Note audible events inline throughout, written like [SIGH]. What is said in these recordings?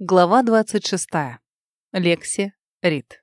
Глава 26. Лекси Рид.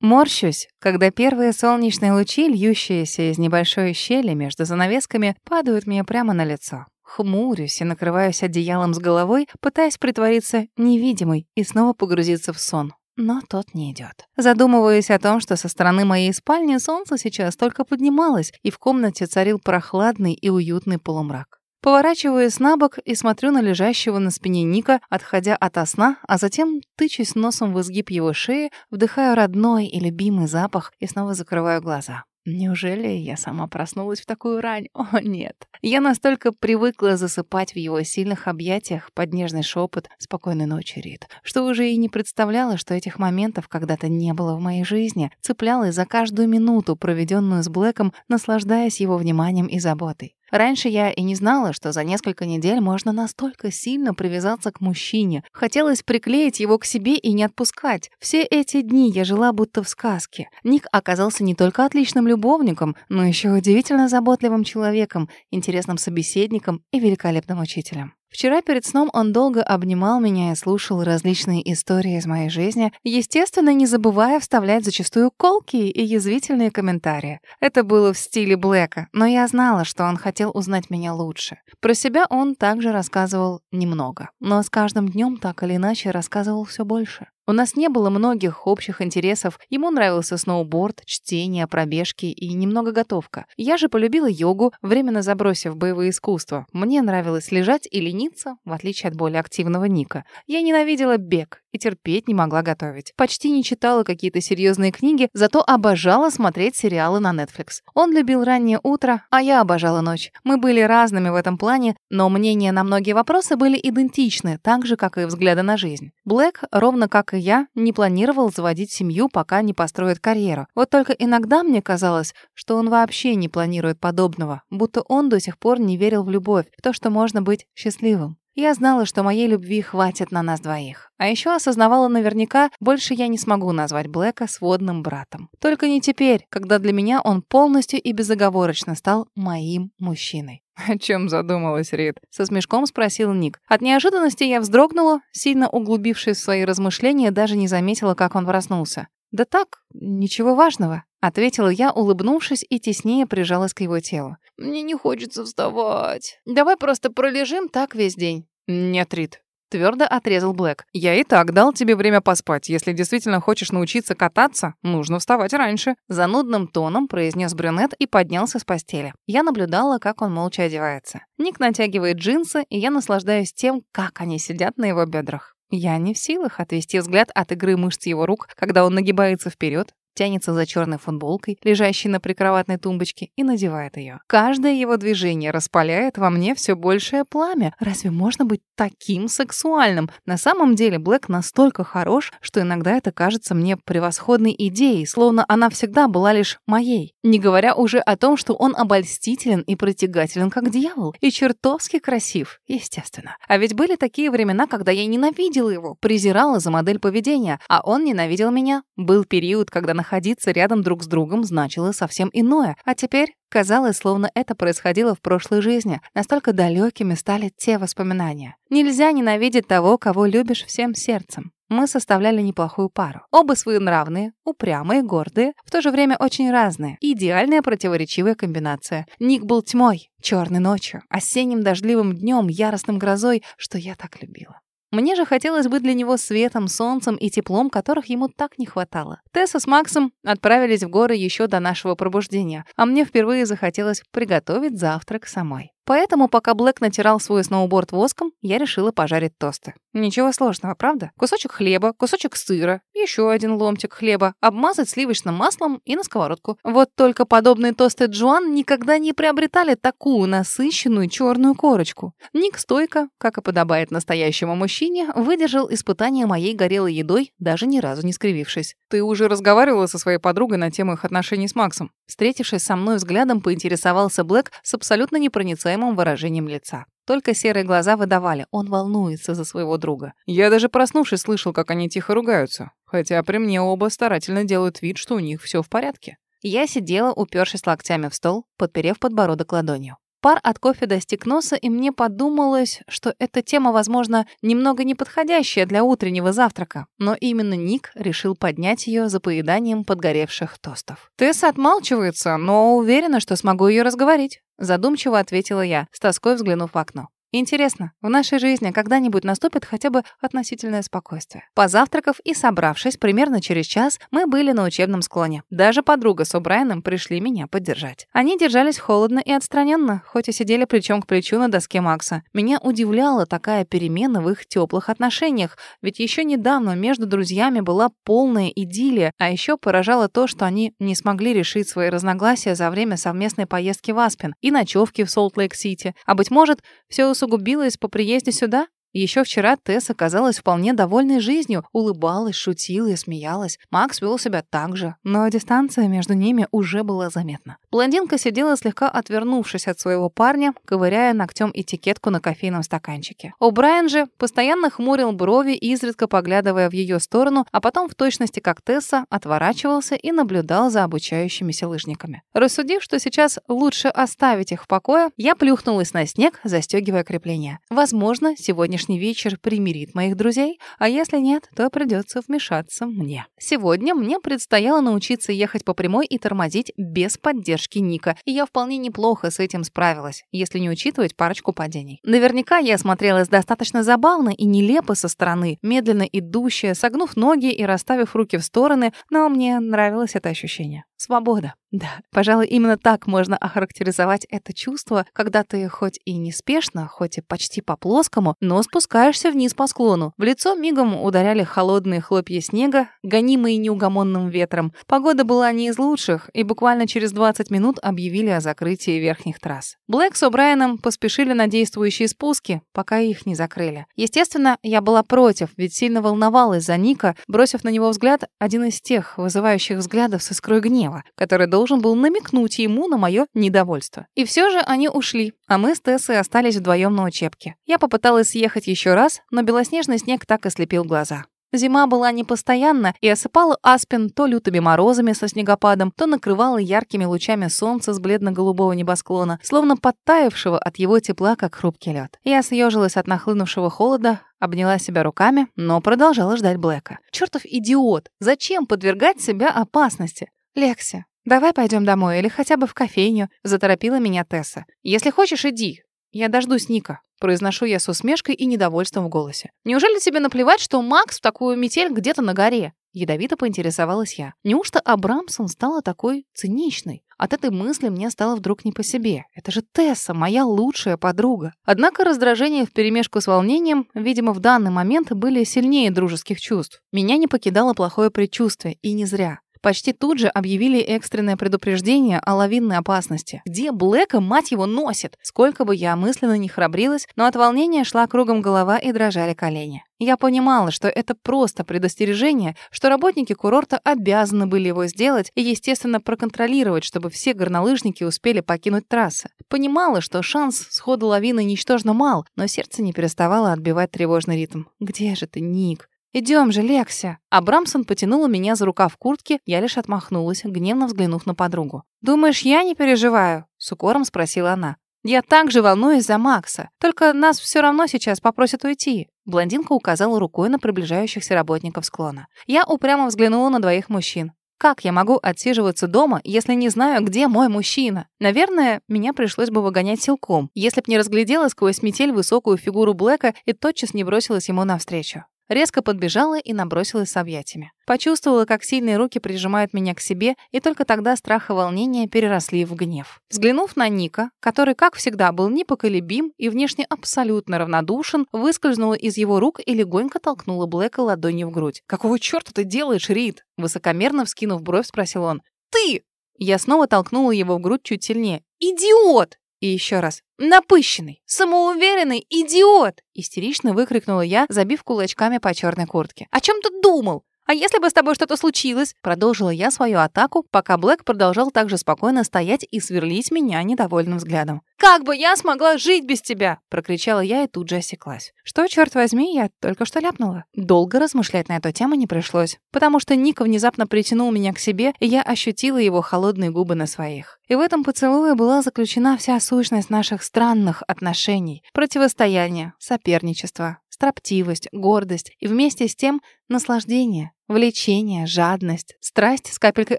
Морщусь, когда первые солнечные лучи, льющиеся из небольшой щели между занавесками, падают мне прямо на лицо. Хмурюсь и накрываюсь одеялом с головой, пытаясь притвориться невидимой и снова погрузиться в сон. Но тот не идет. Задумываюсь о том, что со стороны моей спальни солнце сейчас только поднималось, и в комнате царил прохладный и уютный полумрак. Поворачиваюсь на бок и смотрю на лежащего на спине Ника, отходя от сна, а затем тычусь носом в изгиб его шеи, вдыхаю родной и любимый запах и снова закрываю глаза. Неужели я сама проснулась в такую рань? [LAUGHS] О, нет. Я настолько привыкла засыпать в его сильных объятиях под нежный шепот «Спокойной ночи, Рит», что уже и не представляла, что этих моментов когда-то не было в моей жизни, цеплялась за каждую минуту, проведенную с Блэком, наслаждаясь его вниманием и заботой. Раньше я и не знала, что за несколько недель можно настолько сильно привязаться к мужчине. Хотелось приклеить его к себе и не отпускать. Все эти дни я жила будто в сказке. Ник оказался не только отличным любовником, но еще удивительно заботливым человеком, интересным собеседником и великолепным учителем. Вчера перед сном он долго обнимал меня и слушал различные истории из моей жизни, естественно, не забывая вставлять зачастую колкие и язвительные комментарии. Это было в стиле Блэка, но я знала, что он хотел узнать меня лучше. Про себя он также рассказывал немного, но с каждым днем так или иначе рассказывал все больше. У нас не было многих общих интересов. Ему нравился сноуборд, чтение, пробежки и немного готовка. Я же полюбила йогу, временно забросив боевые искусства. Мне нравилось лежать и лениться, в отличие от более активного Ника. Я ненавидела бег и терпеть не могла готовить. Почти не читала какие-то серьезные книги, зато обожала смотреть сериалы на Netflix. Он любил раннее утро, а я обожала ночь. Мы были разными в этом плане, но мнения на многие вопросы были идентичны, так же, как и взгляды на жизнь. Блэк, ровно как и я, не планировал заводить семью, пока не построит карьеру. Вот только иногда мне казалось, что он вообще не планирует подобного, будто он до сих пор не верил в любовь, в то, что можно быть счастливым. Я знала, что моей любви хватит на нас двоих. А еще осознавала наверняка, больше я не смогу назвать Блэка сводным братом. Только не теперь, когда для меня он полностью и безоговорочно стал моим мужчиной. [LAUGHS] «О чем задумалась Рид?» — со смешком спросил Ник. От неожиданности я вздрогнула, сильно углубившись в свои размышления, даже не заметила, как он проснулся. «Да так, ничего важного», — ответила я, улыбнувшись и теснее прижалась к его телу. «Мне не хочется вставать. Давай просто пролежим так весь день». «Нет, Рид, Твердо отрезал Блэк. «Я и так дал тебе время поспать. Если действительно хочешь научиться кататься, нужно вставать раньше». Занудным тоном произнес брюнет и поднялся с постели. Я наблюдала, как он молча одевается. Ник натягивает джинсы, и я наслаждаюсь тем, как они сидят на его бедрах. Я не в силах отвести взгляд от игры мышц его рук, когда он нагибается вперед, тянется за черной футболкой, лежащей на прикроватной тумбочке, и надевает ее. Каждое его движение распаляет во мне все большее пламя. Разве можно быть таким сексуальным? На самом деле Блэк настолько хорош, что иногда это кажется мне превосходной идеей, словно она всегда была лишь моей. Не говоря уже о том, что он обольстителен и притягателен, как дьявол, и чертовски красив, естественно. А ведь были такие времена, когда я ненавидела его, презирала за модель поведения, а он ненавидел меня. Был период, когда находиться рядом друг с другом значило совсем иное, а теперь казалось, словно это происходило в прошлой жизни, настолько далекими стали те воспоминания. Нельзя ненавидеть того, кого любишь всем сердцем. Мы составляли неплохую пару. Оба своенравные, упрямые, гордые, в то же время очень разные. Идеальная противоречивая комбинация. Ник был тьмой, черной ночью, осенним дождливым днем, яростным грозой, что я так любила. Мне же хотелось быть для него светом, солнцем и теплом, которых ему так не хватало. Тесса с Максом отправились в горы еще до нашего пробуждения, а мне впервые захотелось приготовить завтрак самой. Поэтому, пока Блэк натирал свой сноуборд воском, я решила пожарить тосты. Ничего сложного, правда? Кусочек хлеба, кусочек сыра, еще один ломтик хлеба, обмазать сливочным маслом и на сковородку. Вот только подобные тосты Джоан никогда не приобретали такую насыщенную черную корочку. Ник стойко, как и подобает настоящему мужчине, выдержал испытание моей горелой едой, даже ни разу не скривившись. «Ты уже разговаривала со своей подругой на тему их отношений с Максом?» Встретившись со мной взглядом, поинтересовался Блэк с абсолютно непроницаемым ожидаемым выражением лица. Только серые глаза выдавали, он волнуется за своего друга. Я даже проснувшись слышал, как они тихо ругаются. Хотя при мне оба старательно делают вид, что у них все в порядке. Я сидела, упершись локтями в стол, подперев подбородок ладонью. Пар от кофе достиг носа, и мне подумалось, что эта тема, возможно, немного неподходящая для утреннего завтрака. Но именно Ник решил поднять ее за поеданием подгоревших тостов. Тесса отмалчивается, но уверена, что смогу ее разговорить. Задумчиво ответила я, с тоской взглянув в окно. Интересно, в нашей жизни когда-нибудь наступит хотя бы относительное спокойствие. Позавтракав и собравшись примерно через час, мы были на учебном склоне. Даже подруга с О'Брайеном пришли меня поддержать. Они держались холодно и отстраненно, хоть и сидели плечом к плечу на доске Макса. Меня удивляла такая перемена в их теплых отношениях, ведь еще недавно между друзьями была полная идиллия, а еще поражало то, что они не смогли решить свои разногласия за время совместной поездки в Аспен и ночевки в Солт-Лейк-Сити. А быть может, все усугубилось по приезде сюда? Еще вчера Тесс оказалась вполне довольной жизнью, улыбалась, шутила и смеялась. Макс вел себя так же, но дистанция между ними уже была заметна. Блондинка сидела слегка отвернувшись от своего парня, ковыряя ногтем этикетку на кофейном стаканчике. О'Брайен же постоянно хмурил брови, изредка поглядывая в ее сторону, а потом в точности как Тесса отворачивался и наблюдал за обучающимися лыжниками. Рассудив, что сейчас лучше оставить их в покое, я плюхнулась на снег, застегивая крепление. Возможно, сегодня сегодняшний вечер примирит моих друзей, а если нет, то придется вмешаться мне. Сегодня мне предстояло научиться ехать по прямой и тормозить без поддержки Ника, и я вполне неплохо с этим справилась, если не учитывать парочку падений. Наверняка я смотрелась достаточно забавно и нелепо со стороны, медленно идущая, согнув ноги и расставив руки в стороны, но мне нравилось это ощущение. Свобода. [LAUGHS] Да, пожалуй, именно так можно охарактеризовать это чувство, когда ты хоть и неспешно, хоть и почти по плоскому, но спускаешься вниз по склону. В лицо мигом ударяли холодные хлопья снега, гонимые неугомонным ветром. Погода была не из лучших, и буквально через 20 минут объявили о закрытии верхних трасс. Блэк с О'Брайеном поспешили на действующие спуски, пока их не закрыли. Естественно, я была против, ведь сильно волновалась за Ника, бросив на него взгляд, один из тех, вызывающих взглядов с искрой гнева гнева, который должен был намекнуть ему на мое недовольство. И все же они ушли, а мы с Тессой остались вдвоем на учебке. Я попыталась съехать еще раз, но белоснежный снег так и слепил глаза. Зима была непостоянна и осыпала Аспен то лютыми морозами со снегопадом, то накрывала яркими лучами солнца с бледно-голубого небосклона, словно подтаявшего от его тепла, как хрупкий лед. Я съежилась от нахлынувшего холода, обняла себя руками, но продолжала ждать Блэка. Чертов идиот! Зачем подвергать себя опасности? «Лекси, давай пойдем домой или хотя бы в кофейню», — заторопила меня Тесса. «Если хочешь, иди. Я дождусь Ника». Произношу я с усмешкой и недовольством в голосе. «Неужели тебе наплевать, что Макс в такую метель где-то на горе?» Ядовито поинтересовалась я. Неужто Абрамсон стала такой циничной? От этой мысли мне стало вдруг не по себе. Это же Тесса, моя лучшая подруга. Однако раздражение вперемешку с волнением, видимо, в данный момент были сильнее дружеских чувств. Меня не покидало плохое предчувствие, и не зря. Почти тут же объявили экстренное предупреждение о лавинной опасности. Где Блэка, мать его, носит? Сколько бы я мысленно не храбрилась, но от волнения шла кругом голова и дрожали колени. Я понимала, что это просто предостережение, что работники курорта обязаны были его сделать и, естественно, проконтролировать, чтобы все горнолыжники успели покинуть трассы. Понимала, что шанс схода лавины ничтожно мал, но сердце не переставало отбивать тревожный ритм. «Где же ты, Ник? «Идем же, Лекся!» Абрамсон потянула меня за рукав куртки, я лишь отмахнулась, гневно взглянув на подругу. «Думаешь, я не переживаю?» — с укором спросила она. «Я также волнуюсь за Макса. Только нас все равно сейчас попросят уйти». Блондинка указала рукой на приближающихся работников склона. Я упрямо взглянула на двоих мужчин. Как я могу отсиживаться дома, если не знаю, где мой мужчина? Наверное, меня пришлось бы выгонять силком, если б не разглядела сквозь метель высокую фигуру Блэка и тотчас не бросилась ему навстречу. Резко подбежала и набросилась с объятиями. Почувствовала, как сильные руки прижимают меня к себе, и только тогда страх и волнение переросли в гнев. Взглянув на Ника, который, как всегда, был непоколебим и внешне абсолютно равнодушен, выскользнула из его рук и легонько толкнула Блэка ладонью в грудь. «Какого черта ты делаешь, Рид?» Высокомерно вскинув бровь, спросил он. «Ты!» Я снова толкнула его в грудь чуть сильнее. «Идиот!» И еще раз. «Напыщенный! Самоуверенный идиот!» Истерично выкрикнула я, забив кулачками по черной куртке. «О чем ты думал? А если бы с тобой что-то случилось? Продолжила я свою атаку, пока Блэк продолжал также спокойно стоять и сверлить меня недовольным взглядом. «Как бы я смогла жить без тебя?» — прокричала я и тут же осеклась. Что, черт возьми, я только что ляпнула. Долго размышлять на эту тему не пришлось, потому что Ник внезапно притянул меня к себе, и я ощутила его холодные губы на своих. И в этом поцелуе была заключена вся сущность наших странных отношений, противостояние, соперничество, строптивость, гордость и вместе с тем наслаждение, влечение, жадность, страсть с капелькой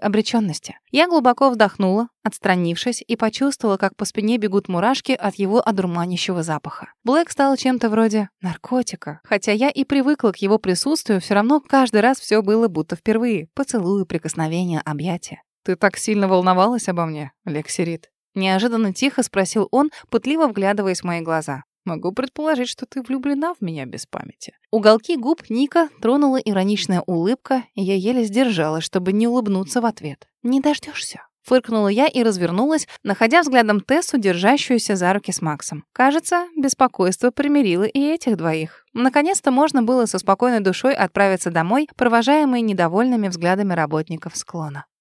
обреченности. Я глубоко вдохнула, отстранившись, и почувствовала, как по спине бегут мурашки от его одурманящего запаха. Блэк стал чем-то вроде наркотика. Хотя я и привыкла к его присутствию, все равно каждый раз все было будто впервые. Поцелуи, прикосновения, объятия. «Ты так сильно волновалась обо мне, Лекси Рид?» Неожиданно тихо спросил он, пытливо вглядываясь в мои глаза. Могу предположить, что ты влюблена в меня без памяти. Уголки губ Ника тронула ироничная улыбка, и я еле сдержалась, чтобы не улыбнуться в ответ. «Не дождешься. Фыркнула я и развернулась, находя взглядом Тессу, держащуюся за руки с Максом. Кажется, беспокойство примирило и этих двоих. Наконец-то можно было со спокойной душой отправиться домой, провожаемые недовольными взглядами работников склона.